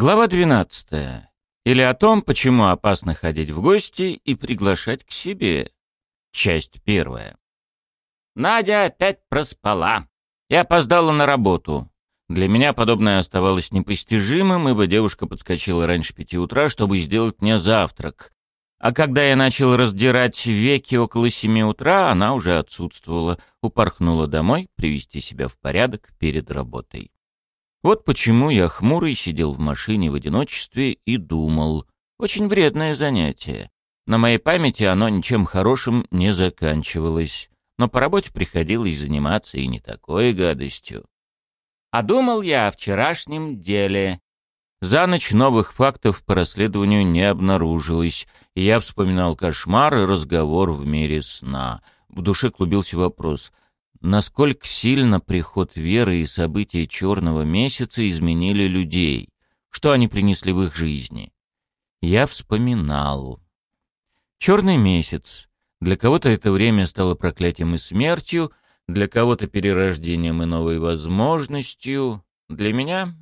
Глава 12. Или о том, почему опасно ходить в гости и приглашать к себе. Часть первая. Надя опять проспала и опоздала на работу. Для меня подобное оставалось непостижимым, ибо девушка подскочила раньше пяти утра, чтобы сделать мне завтрак. А когда я начал раздирать веки около семи утра, она уже отсутствовала, упорхнула домой привести себя в порядок перед работой. Вот почему я хмурый сидел в машине в одиночестве и думал. Очень вредное занятие. На моей памяти оно ничем хорошим не заканчивалось. Но по работе приходилось заниматься и не такой гадостью. А думал я о вчерашнем деле. За ночь новых фактов по расследованию не обнаружилось, и я вспоминал кошмар и разговор в мире сна. В душе клубился вопрос, насколько сильно приход веры и события черного месяца изменили людей, что они принесли в их жизни. Я вспоминал. Черный месяц. Для кого-то это время стало проклятием и смертью, для кого-то перерождением и новой возможностью. Для меня...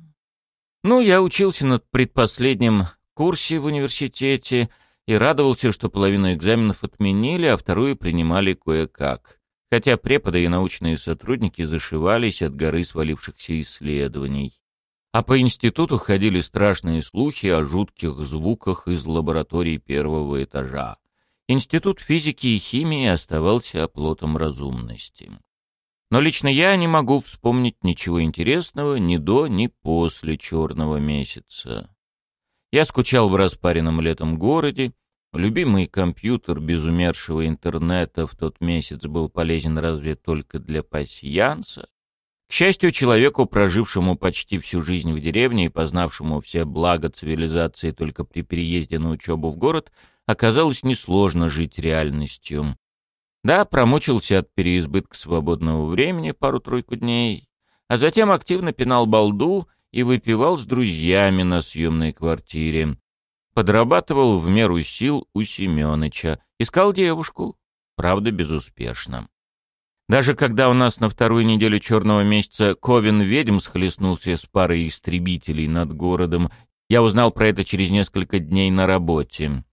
Ну, я учился на предпоследнем курсе в университете и радовался, что половину экзаменов отменили, а вторую принимали кое-как хотя преподы и научные сотрудники зашивались от горы свалившихся исследований. А по институту ходили страшные слухи о жутких звуках из лабораторий первого этажа. Институт физики и химии оставался оплотом разумности. Но лично я не могу вспомнить ничего интересного ни до, ни после черного месяца. Я скучал в распаренном летом городе, Любимый компьютер без умершего интернета в тот месяц был полезен разве только для пасьянса. К счастью, человеку, прожившему почти всю жизнь в деревне и познавшему все блага цивилизации только при переезде на учебу в город, оказалось несложно жить реальностью. Да, промучился от переизбытка свободного времени пару-тройку дней, а затем активно пинал балду и выпивал с друзьями на съемной квартире подрабатывал в меру сил у Семёныча, искал девушку, правда, безуспешно. Даже когда у нас на вторую неделю черного месяца Ковен ведьм схлестнулся с парой истребителей над городом, я узнал про это через несколько дней на работе.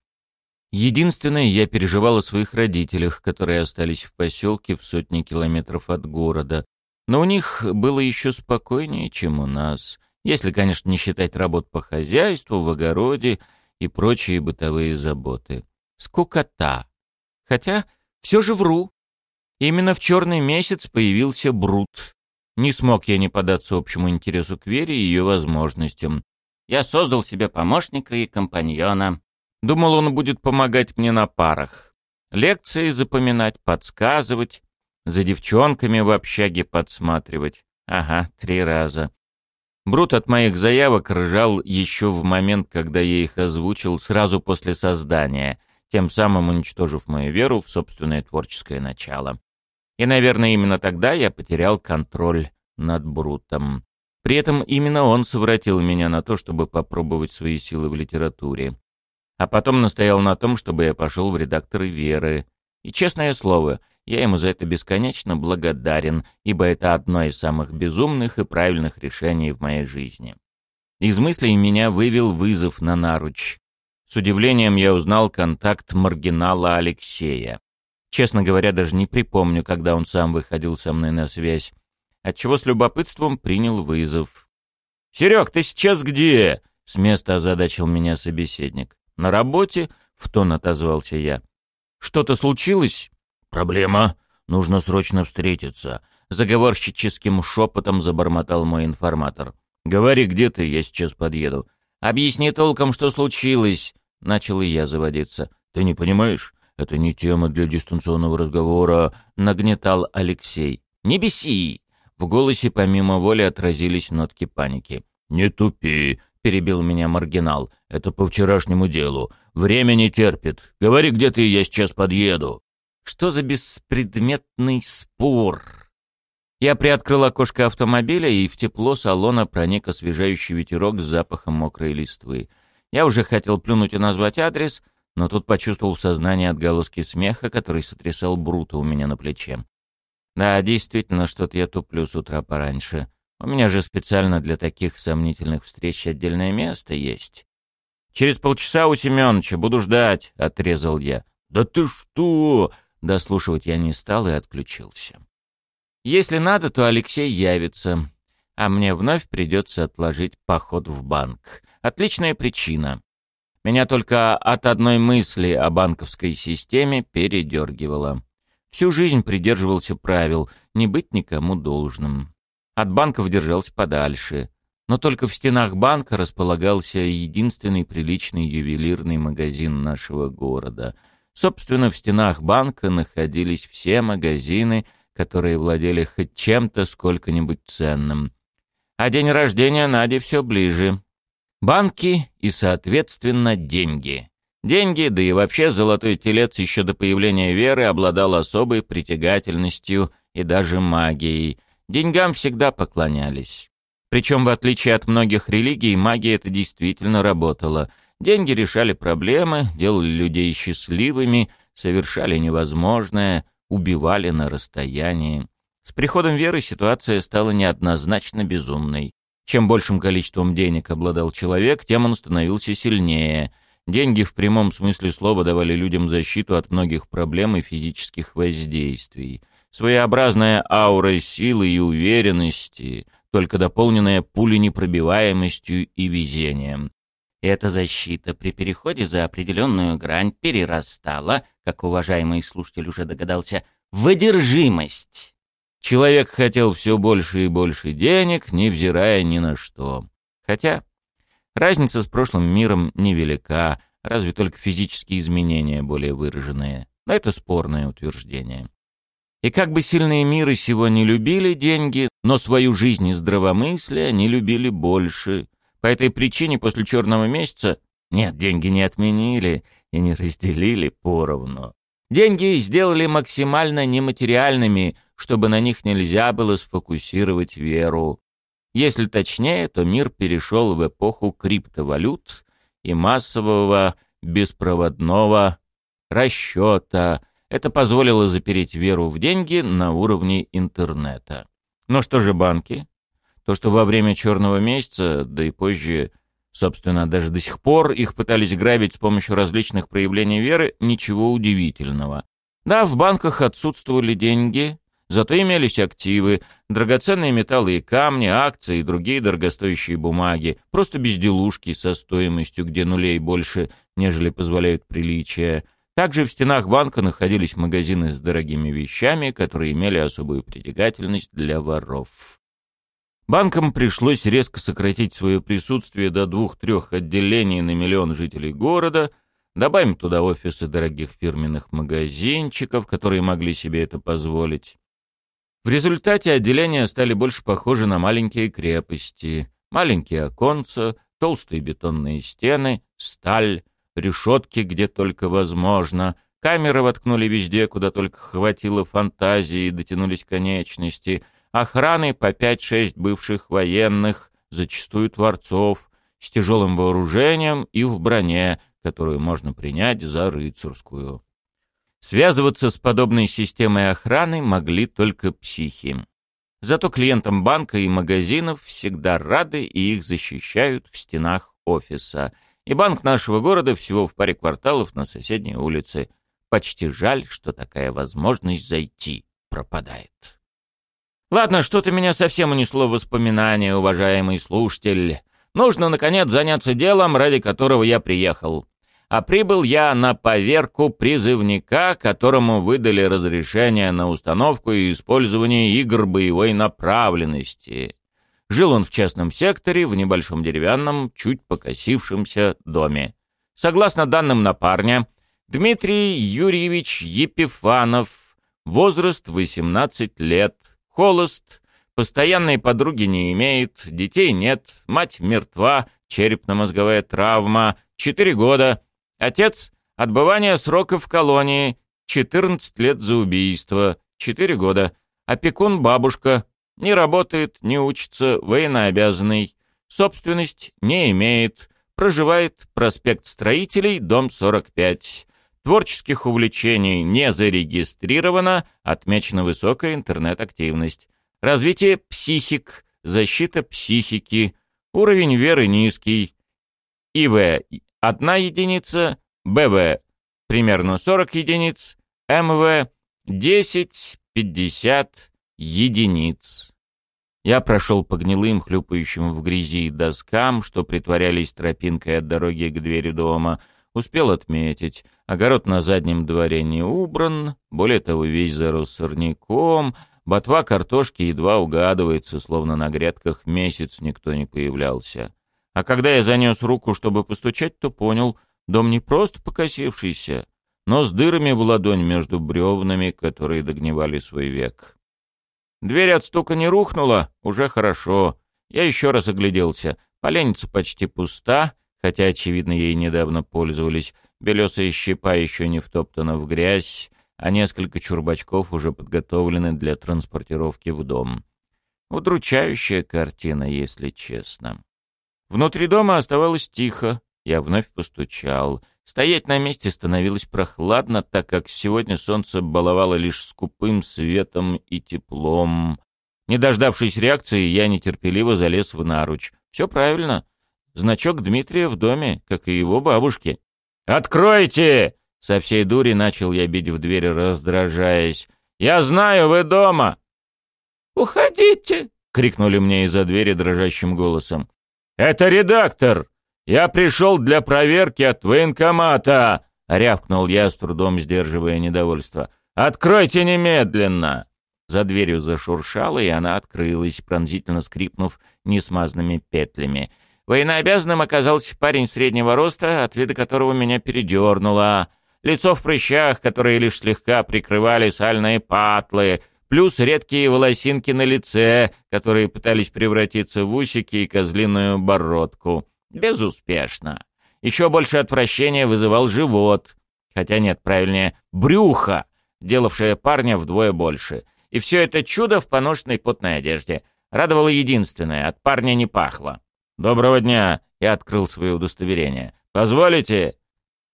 Единственное, я переживал о своих родителях, которые остались в поселке в сотни километров от города. Но у них было еще спокойнее, чем у нас, если, конечно, не считать работ по хозяйству, в огороде и прочие бытовые заботы. Скукота. Хотя все же вру. Именно в черный месяц появился Брут. Не смог я не податься общему интересу к Вере и ее возможностям. Я создал себе помощника и компаньона. Думал, он будет помогать мне на парах. Лекции запоминать, подсказывать, за девчонками в общаге подсматривать. Ага, три раза. Брут от моих заявок ржал еще в момент, когда я их озвучил сразу после создания, тем самым уничтожив мою веру в собственное творческое начало. И, наверное, именно тогда я потерял контроль над Брутом. При этом именно он совратил меня на то, чтобы попробовать свои силы в литературе. А потом настоял на том, чтобы я пошел в редакторы Веры. И, честное слово, я ему за это бесконечно благодарен, ибо это одно из самых безумных и правильных решений в моей жизни. Из мыслей меня вывел вызов на наруч. С удивлением я узнал контакт маргинала Алексея. Честно говоря, даже не припомню, когда он сам выходил со мной на связь, отчего с любопытством принял вызов. «Серег, ты сейчас где?» — с места озадачил меня собеседник. «На работе?» — в тон отозвался я. «Что-то случилось?» «Проблема. Нужно срочно встретиться», — заговорщическим шепотом забормотал мой информатор. «Говори, где ты, я сейчас подъеду». «Объясни толком, что случилось», — начал и я заводиться. «Ты не понимаешь? Это не тема для дистанционного разговора», — нагнетал Алексей. «Не беси!» В голосе помимо воли отразились нотки паники. «Не тупи», — перебил меня маргинал. «Это по вчерашнему делу. Время не терпит. Говори, где ты, я сейчас подъеду». Что за беспредметный спор? Я приоткрыл окошко автомобиля, и в тепло салона проник освежающий ветерок с запахом мокрой листвы. Я уже хотел плюнуть и назвать адрес, но тут почувствовал в сознании отголоски смеха, который сотрясал Брута у меня на плече. Да, действительно, что-то я туплю с утра пораньше. У меня же специально для таких сомнительных встреч отдельное место есть. Через полчаса у Семёныча буду ждать, — отрезал я. Да ты что? Дослушивать я не стал и отключился. Если надо, то Алексей явится, а мне вновь придется отложить поход в банк. Отличная причина. Меня только от одной мысли о банковской системе передергивало. Всю жизнь придерживался правил не быть никому должным. От банков держался подальше. Но только в стенах банка располагался единственный приличный ювелирный магазин нашего города. Собственно, в стенах банка находились все магазины, которые владели хоть чем-то сколько-нибудь ценным. А день рождения Нади все ближе. Банки и, соответственно, деньги. Деньги, да и вообще золотой телец еще до появления Веры обладал особой притягательностью и даже магией. Деньгам всегда поклонялись. Причем, в отличие от многих религий, магия это действительно работала. Деньги решали проблемы, делали людей счастливыми, совершали невозможное, убивали на расстоянии. С приходом веры ситуация стала неоднозначно безумной. Чем большим количеством денег обладал человек, тем он становился сильнее. Деньги в прямом смысле слова давали людям защиту от многих проблем и физических воздействий. Своеобразная аура силы и уверенности, только дополненная пуленепробиваемостью и везением. Эта защита при переходе за определенную грань перерастала, как уважаемый слушатель уже догадался, в одержимость. Человек хотел все больше и больше денег, невзирая ни на что. Хотя разница с прошлым миром невелика, разве только физические изменения более выраженные. Но это спорное утверждение. И как бы сильные миры сего не любили деньги, но свою жизнь и здравомыслие они любили больше. По этой причине после черного месяца нет, деньги не отменили и не разделили поровну. Деньги сделали максимально нематериальными, чтобы на них нельзя было сфокусировать веру. Если точнее, то мир перешел в эпоху криптовалют и массового беспроводного расчета. Это позволило запереть веру в деньги на уровне интернета. Но что же банки? То, что во время черного месяца, да и позже, собственно, даже до сих пор их пытались грабить с помощью различных проявлений веры, ничего удивительного. Да, в банках отсутствовали деньги, Зато имелись активы, драгоценные металлы и камни, акции и другие дорогостоящие бумаги, просто безделушки со стоимостью, где нулей больше, нежели позволяют приличия. Также в стенах банка находились магазины с дорогими вещами, которые имели особую притягательность для воров. Банкам пришлось резко сократить свое присутствие до двух-трех отделений на миллион жителей города – Добавим туда офисы дорогих фирменных магазинчиков, которые могли себе это позволить. В результате отделения стали больше похожи на маленькие крепости. Маленькие оконца, толстые бетонные стены, сталь, решетки где только возможно. Камеры воткнули везде, куда только хватило фантазии и дотянулись конечности. Охраны по пять-шесть бывших военных, зачастую творцов, с тяжелым вооружением и в броне, которую можно принять за рыцарскую. Связываться с подобной системой охраны могли только психи. Зато клиентам банка и магазинов всегда рады и их защищают в стенах офиса. И банк нашего города всего в паре кварталов на соседней улице. Почти жаль, что такая возможность зайти пропадает. Ладно, что-то меня совсем унесло в воспоминания, уважаемый слушатель. Нужно, наконец, заняться делом, ради которого я приехал а прибыл я на поверку призывника, которому выдали разрешение на установку и использование игр боевой направленности. Жил он в частном секторе, в небольшом деревянном, чуть покосившемся доме. Согласно данным на парня, Дмитрий Юрьевич Епифанов, возраст 18 лет, холост, постоянной подруги не имеет, детей нет, мать мертва, черепно-мозговая травма, 4 года, Отец — отбывание срока в колонии, 14 лет за убийство, 4 года. Опекун — бабушка, не работает, не учится, военнообязанный. Собственность не имеет, проживает проспект Строителей, дом 45. Творческих увлечений не зарегистрировано, отмечена высокая интернет-активность. Развитие психик, защита психики, уровень веры низкий. ИВ – 1 единица, БВ – примерно 40 единиц, МВ – 10-50 единиц. Я прошел по гнилым, хлюпающим в грязи доскам, что притворялись тропинкой от дороги к двери дома. Успел отметить, огород на заднем дворе не убран, более того, весь зарос сорняком, ботва картошки едва угадывается, словно на грядках месяц никто не появлялся. А когда я занес руку, чтобы постучать, то понял, дом не просто покосившийся, но с дырами в ладонь между бревнами, которые догнивали свой век. Дверь от стука не рухнула, уже хорошо. Я еще раз огляделся. Поленница почти пуста, хотя, очевидно, ей недавно пользовались. Белесая щепа еще не втоптана в грязь, а несколько чурбачков уже подготовлены для транспортировки в дом. Удручающая картина, если честно. Внутри дома оставалось тихо. Я вновь постучал — Стоять на месте становилось прохладно, так как сегодня солнце баловало лишь скупым светом и теплом. Не дождавшись реакции, я нетерпеливо залез в наруч. Все правильно. Значок Дмитрия в доме, как и его бабушки. «Откройте!» Со всей дури начал я бить в дверь, раздражаясь. «Я знаю, вы дома!» «Уходите!» — крикнули мне из-за двери дрожащим голосом. «Это редактор!» «Я пришел для проверки от военкомата!» — рявкнул я, с трудом сдерживая недовольство. «Откройте немедленно!» За дверью зашуршало, и она открылась, пронзительно скрипнув несмазанными петлями. Военнообязанным оказался парень среднего роста, от вида которого меня передернуло. Лицо в прыщах, которые лишь слегка прикрывали сальные патлы, плюс редкие волосинки на лице, которые пытались превратиться в усики и козлиную бородку. Безуспешно. Еще больше отвращения вызывал живот. Хотя нет, правильнее, брюхо, делавшее парня вдвое больше. И все это чудо в поношенной потной одежде. Радовало единственное, от парня не пахло. «Доброго дня!» — я открыл свое удостоверение. «Позволите?»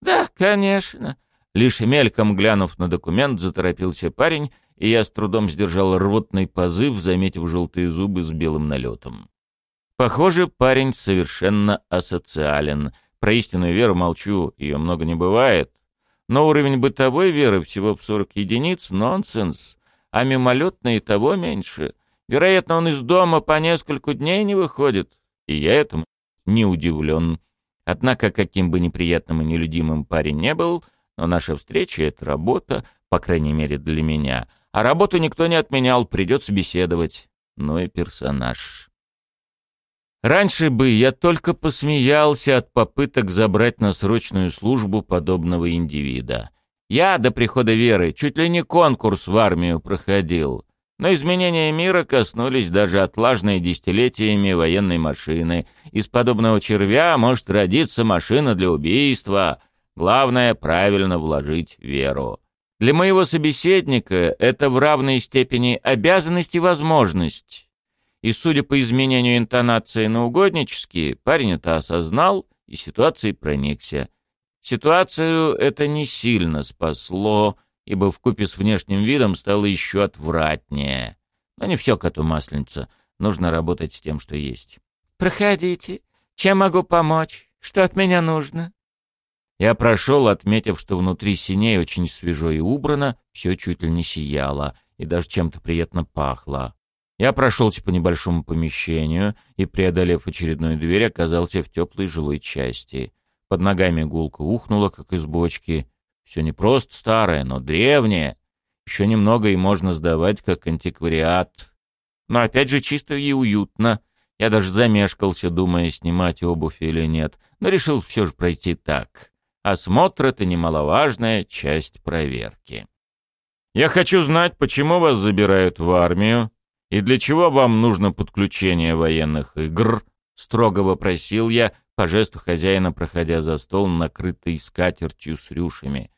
«Да, конечно». Лишь мельком глянув на документ, заторопился парень, и я с трудом сдержал рвотный позыв, заметив желтые зубы с белым налетом. Похоже, парень совершенно асоциален. Про истинную веру молчу, ее много не бывает. Но уровень бытовой веры всего в 40 единиц — нонсенс, а мимолетный того меньше. Вероятно, он из дома по несколько дней не выходит, и я этому не удивлен. Однако, каким бы неприятным и нелюдимым парень не был, но наша встреча — это работа, по крайней мере для меня. А работу никто не отменял, придется беседовать. Ну и персонаж. Раньше бы я только посмеялся от попыток забрать на срочную службу подобного индивида. Я до прихода Веры чуть ли не конкурс в армию проходил. Но изменения мира коснулись даже отлажной десятилетиями военной машины. Из подобного червя может родиться машина для убийства. Главное — правильно вложить веру. Для моего собеседника это в равной степени обязанность и возможность. И, судя по изменению интонации на угоднические, парень это осознал и ситуацией проникся. Ситуацию это не сильно спасло, ибо вкупе с внешним видом стало еще отвратнее. Но не все коту масленица. Нужно работать с тем, что есть. «Проходите. Чем могу помочь? Что от меня нужно?» Я прошел, отметив, что внутри синей очень свежо и убрано, все чуть ли не сияло и даже чем-то приятно пахло. Я прошелся по небольшому помещению и, преодолев очередную дверь, оказался в теплой жилой части. Под ногами гулко ухнуло, как из бочки. Все не просто старое, но древнее. Еще немного и можно сдавать, как антиквариат. Но опять же чисто и уютно. Я даже замешкался, думая, снимать обувь или нет, но решил все же пройти так. Осмотр — это немаловажная часть проверки. «Я хочу знать, почему вас забирают в армию», «И для чего вам нужно подключение военных игр?» — строго вопросил я, по жесту хозяина, проходя за стол, накрытый скатертью с рюшами.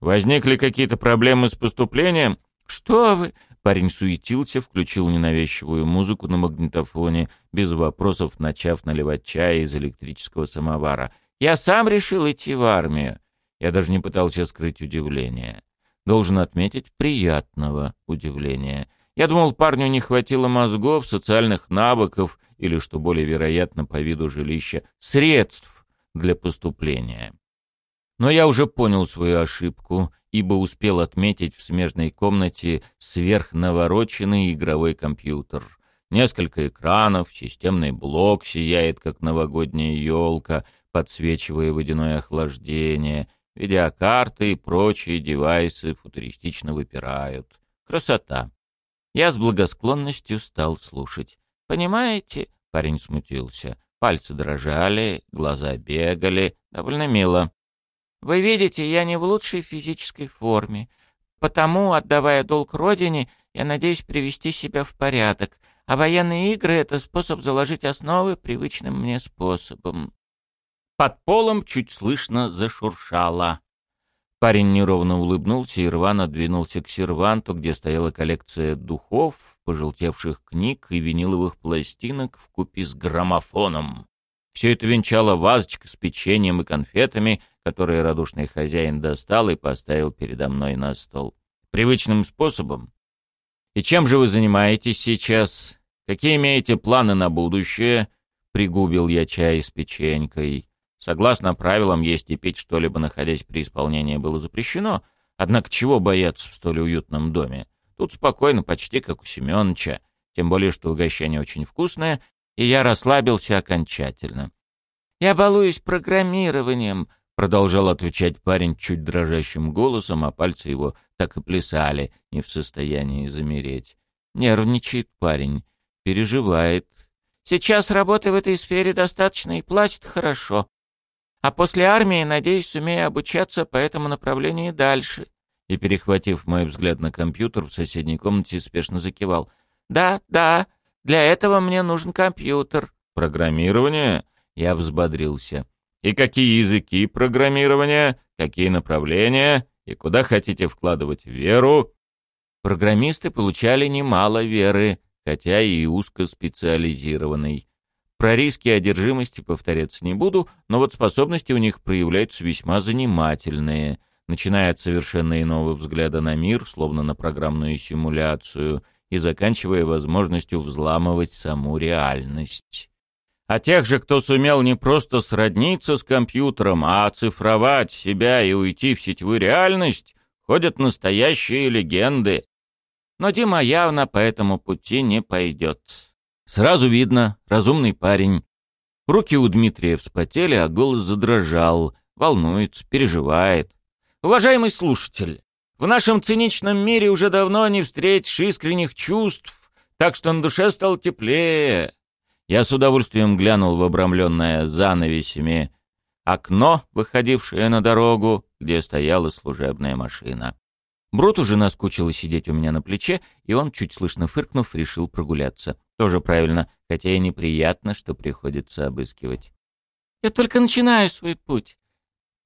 «Возникли какие-то проблемы с поступлением?» «Что вы?» — парень суетился, включил ненавязчивую музыку на магнитофоне, без вопросов начав наливать чай из электрического самовара. «Я сам решил идти в армию». Я даже не пытался скрыть удивление. Должен отметить приятного удивления. Я думал, парню не хватило мозгов, социальных навыков или, что более вероятно по виду жилища, средств для поступления. Но я уже понял свою ошибку, ибо успел отметить в смежной комнате сверхнавороченный игровой компьютер. Несколько экранов, системный блок сияет, как новогодняя елка, подсвечивая водяное охлаждение, видеокарты и прочие девайсы футуристично выпирают. Красота. Я с благосклонностью стал слушать. «Понимаете?» — парень смутился. Пальцы дрожали, глаза бегали. Довольно мило. Вы видите, я не в лучшей физической форме. Потому, отдавая долг родине, я надеюсь привести себя в порядок. А военные игры — это способ заложить основы привычным мне способом. Под полом чуть слышно зашуршало. Парень неровно улыбнулся и рвано двинулся к серванту, где стояла коллекция духов, пожелтевших книг и виниловых пластинок в купе с граммофоном. Все это венчала вазочка с печеньем и конфетами, которые радушный хозяин достал и поставил передо мной на стол. Привычным способом. «И чем же вы занимаетесь сейчас? Какие имеете планы на будущее?» Пригубил я чай с печенькой. Согласно правилам, есть и пить что-либо, находясь при исполнении, было запрещено. Однако чего бояться в столь уютном доме? Тут спокойно, почти как у Семёныча. Тем более, что угощение очень вкусное, и я расслабился окончательно. «Я балуюсь программированием», — продолжал отвечать парень чуть дрожащим голосом, а пальцы его так и плясали, не в состоянии замереть. Нервничает парень, переживает. «Сейчас работы в этой сфере достаточно и платят хорошо. А после армии, надеюсь, сумею обучаться по этому направлению дальше». И, перехватив мой взгляд на компьютер в соседней комнате, спешно закивал. «Да, да, для этого мне нужен компьютер. Программирование? Я взбодрился. И какие языки программирования? Какие направления? И куда хотите вкладывать веру? Программисты получали немало веры, хотя и узкоспециализированной. Про риски одержимости повторяться не буду, но вот способности у них проявляются весьма занимательные, начиная от совершенно иного взгляда на мир, словно на программную симуляцию — и заканчивая возможностью взламывать саму реальность. А тех же, кто сумел не просто сродниться с компьютером, а оцифровать себя и уйти в сетевую реальность, ходят настоящие легенды. Но Дима явно по этому пути не пойдет. Сразу видно, разумный парень. Руки у Дмитрия вспотели, а голос задрожал, волнуется, переживает. «Уважаемый слушатель, в нашем циничном мире уже давно не встретишь искренних чувств, так что на душе стало теплее. Я с удовольствием глянул в обрамленное занавесями окно, выходившее на дорогу, где стояла служебная машина. Брут уже наскучило сидеть у меня на плече, и он, чуть слышно фыркнув, решил прогуляться. Тоже правильно, хотя и неприятно, что приходится обыскивать. «Я только начинаю свой путь.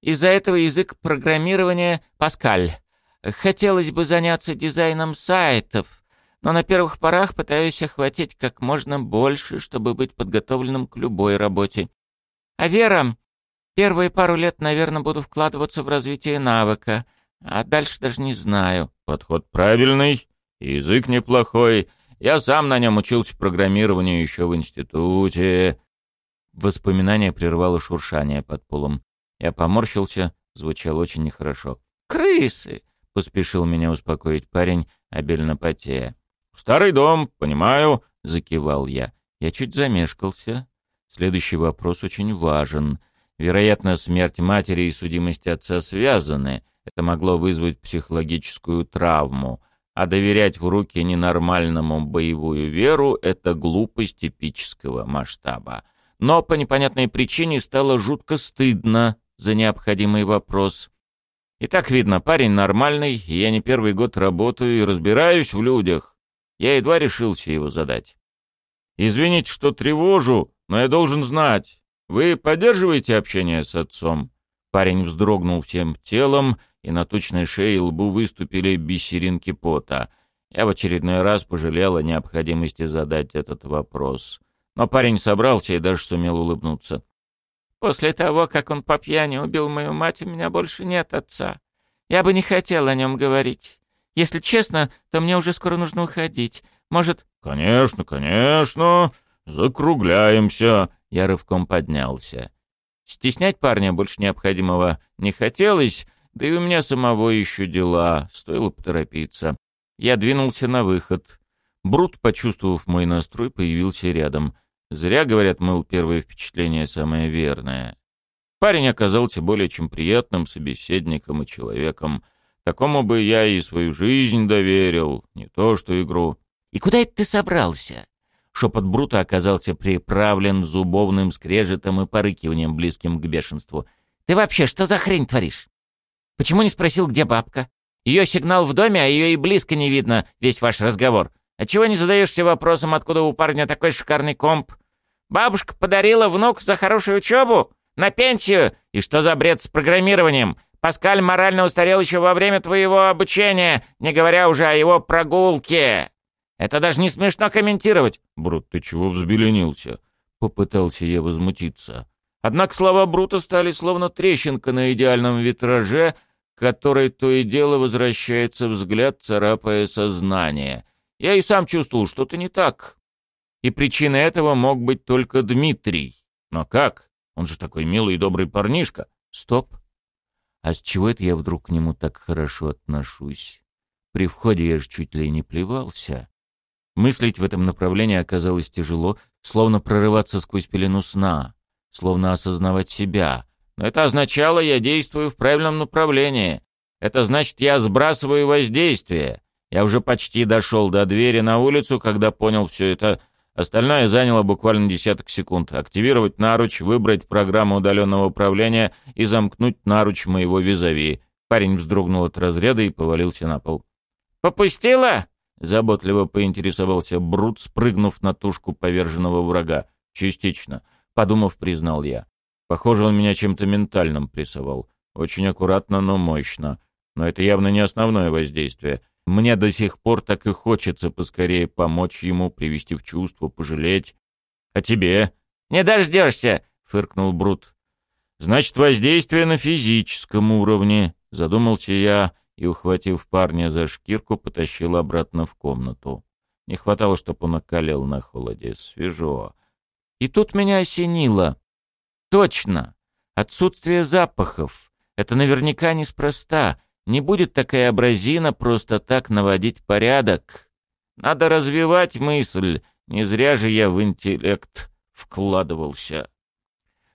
Из-за этого язык программирования — Паскаль. Хотелось бы заняться дизайном сайтов, но на первых порах пытаюсь охватить как можно больше, чтобы быть подготовленным к любой работе. А Вера, первые пару лет, наверное, буду вкладываться в развитие навыка, а дальше даже не знаю. Подход правильный, язык неплохой. Я сам на нем учился программированию еще в институте. Воспоминание прервало шуршание под полом. Я поморщился, звучало очень нехорошо. «Крысы! — поспешил меня успокоить парень, обильно потея. «Старый дом, понимаю», — закивал я. Я чуть замешкался. Следующий вопрос очень важен. Вероятно, смерть матери и судимость отца связаны. Это могло вызвать психологическую травму. А доверять в руки ненормальному боевую веру — это глупость эпического масштаба. Но по непонятной причине стало жутко стыдно за необходимый вопрос. И так видно, парень нормальный, и я не первый год работаю и разбираюсь в людях. Я едва решился его задать. «Извините, что тревожу, но я должен знать. Вы поддерживаете общение с отцом?» Парень вздрогнул всем телом, и на тучной шее и лбу выступили бисеринки пота. Я в очередной раз пожалел о необходимости задать этот вопрос. Но парень собрался и даже сумел улыбнуться. После того, как он по пьяни убил мою мать, у меня больше нет отца. Я бы не хотел о нем говорить. Если честно, то мне уже скоро нужно уходить. Может...» «Конечно, конечно. Закругляемся». Я рывком поднялся. Стеснять парня больше необходимого не хотелось, да и у меня самого еще дела, стоило поторопиться. Я двинулся на выход. Брут, почувствовав мой настрой, появился рядом. Зря, говорят, мыл первое впечатление самое верное. Парень оказался более чем приятным собеседником и человеком. Такому бы я и свою жизнь доверил, не то что игру. «И куда это ты собрался?» Шепот Брута оказался приправлен зубовным скрежетом и порыкиванием, близким к бешенству. «Ты вообще что за хрень творишь? Почему не спросил, где бабка? Ее сигнал в доме, а ее и близко не видно, весь ваш разговор. Отчего не задаешься вопросом, откуда у парня такой шикарный комп? Бабушка подарила внук за хорошую учебу? На пенсию? И что за бред с программированием? Паскаль морально устарел еще во время твоего обучения, не говоря уже о его прогулке. Это даже не смешно комментировать. Брут, ты чего взбеленился? Попытался я возмутиться. Однако слова Брута стали словно трещинка на идеальном витраже, которой то и дело возвращается взгляд, царапая сознание. Я и сам чувствовал, что-то не так. И причиной этого мог быть только Дмитрий. Но как? Он же такой милый и добрый парнишка. Стоп. А с чего это я вдруг к нему так хорошо отношусь? При входе я же чуть ли не плевался. Мыслить в этом направлении оказалось тяжело, словно прорываться сквозь пелену сна, словно осознавать себя. Но это означало, я действую в правильном направлении. Это значит, я сбрасываю воздействие. Я уже почти дошел до двери на улицу, когда понял все это. Остальное заняло буквально десяток секунд. Активировать наруч, выбрать программу удаленного управления и замкнуть наруч моего визави. Парень вздрогнул от разряда и повалился на пол. «Попустила?» Заботливо поинтересовался Брут, спрыгнув на тушку поверженного врага. Частично. Подумав, признал я. Похоже, он меня чем-то ментальным прессовал. Очень аккуратно, но мощно. Но это явно не основное воздействие. Мне до сих пор так и хочется поскорее помочь ему, привести в чувство, пожалеть. А тебе? «Не дождешься!» — фыркнул Брут. «Значит, воздействие на физическом уровне», — задумался я, и, ухватив парня за шкирку, потащил обратно в комнату. Не хватало, чтобы он околел на холоде. Свежо. И тут меня осенило. Точно! Отсутствие запахов. Это наверняка неспроста. Не будет такая абразина просто так наводить порядок. Надо развивать мысль. Не зря же я в интеллект вкладывался.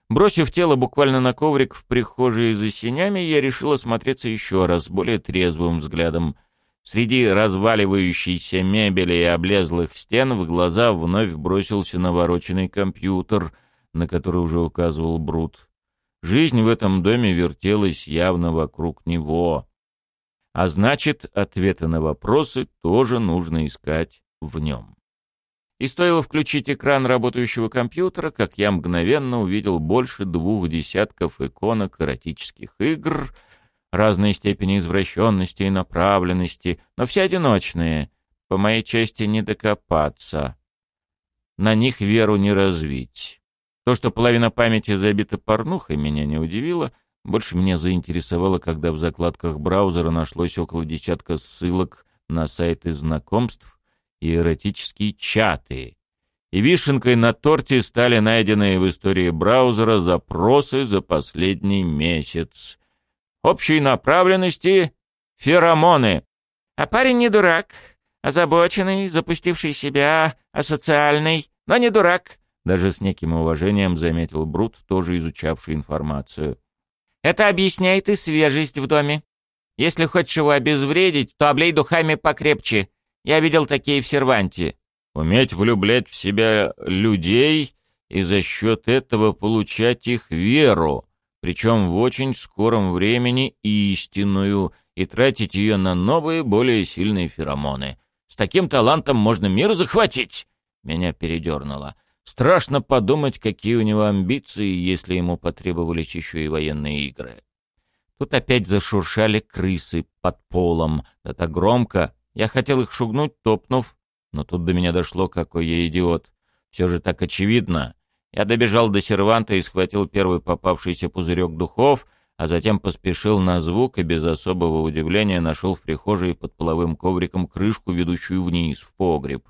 Бросив тело буквально на коврик в прихожей за синями, я решил осмотреться еще раз, более трезвым взглядом. Среди разваливающейся мебели и облезлых стен в глаза вновь бросился навороченный компьютер, на который уже указывал Брут. Жизнь в этом доме вертелась явно вокруг него. А значит, ответы на вопросы тоже нужно искать в нем. И стоило включить экран работающего компьютера, как я мгновенно увидел больше двух десятков иконок эротических игр разной степени извращенности и направленности, но все одиночные. По моей части не докопаться. На них веру не развить. То, что половина памяти забита порнухой, меня не удивило. Больше меня заинтересовало, когда в закладках браузера нашлось около десятка ссылок на сайты знакомств, и эротические чаты. И вишенкой на торте стали найденные в истории браузера запросы за последний месяц. Общей направленности — феромоны. А парень не дурак, озабоченный, запустивший себя, асоциальный, но не дурак. Даже с неким уважением заметил Брут, тоже изучавший информацию. Это объясняет и свежесть в доме. Если хочешь его обезвредить, то облей духами покрепче. Я видел такие в серванте. Уметь влюблять в себя людей и за счет этого получать их веру, причем в очень скором времени истинную, и тратить ее на новые, более сильные феромоны. С таким талантом можно мир захватить. Меня передернуло. Страшно подумать, какие у него амбиции, если ему потребовались еще и военные игры. Тут опять зашуршали крысы под полом, да так громко, я хотел их шугнуть, топнув, но тут до меня дошло, какой я идиот. Все же так очевидно. Я добежал до серванта и схватил первый попавшийся пузырек духов, а затем поспешил на звук и без особого удивления нашел в прихожей под половым ковриком крышку, ведущую вниз, в погреб.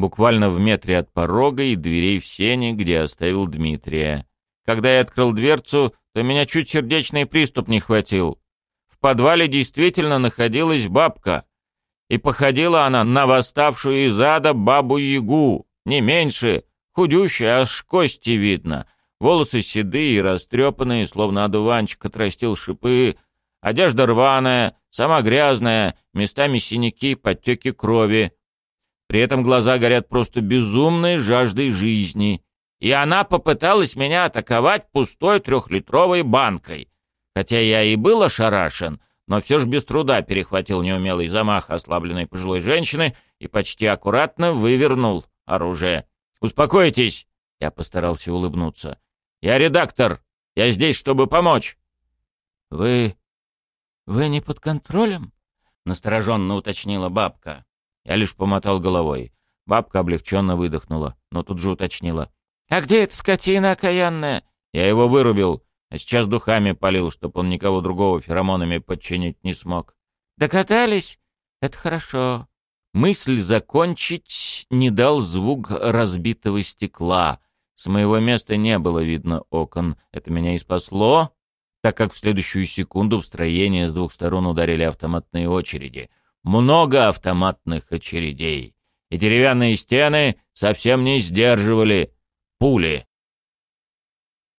Буквально в метре от порога и дверей в сене, где оставил Дмитрия. Когда я открыл дверцу, то меня чуть сердечный приступ не хватил. В подвале действительно находилась бабка. И походила она на восставшую из ада бабу-ягу, не меньше, худющая, аж кости видно — Волосы седые и растрепанные, словно одуванчик отрастил шипы. Одежда рваная, сама грязная, местами синяки, подтеки крови. При этом глаза горят просто безумной жаждой жизни. И она попыталась меня атаковать пустой трехлитровой банкой. Хотя я и был ошарашен, но все же без труда перехватил неумелый замах ослабленной пожилой женщины и почти аккуратно вывернул оружие. «Успокойтесь!» — я постарался улыбнуться. Я редактор. Я здесь, чтобы помочь. Вы... вы не под контролем? Настороженно уточнила бабка. Я лишь помотал головой. Бабка облегченно выдохнула, но тут же уточнила. «А где эта скотина окаянная?» «Я его вырубил, а сейчас духами полил, чтоб он никого другого феромонами подчинить не смог». «Докатались? Это хорошо». Мысль закончить не дал звук разбитого стекла — с моего места не было видно окон. Это меня и спасло, так как в следующую секунду в строение с двух сторон ударили автоматные очереди. Много автоматных очередей. И деревянные стены совсем не сдерживали пули.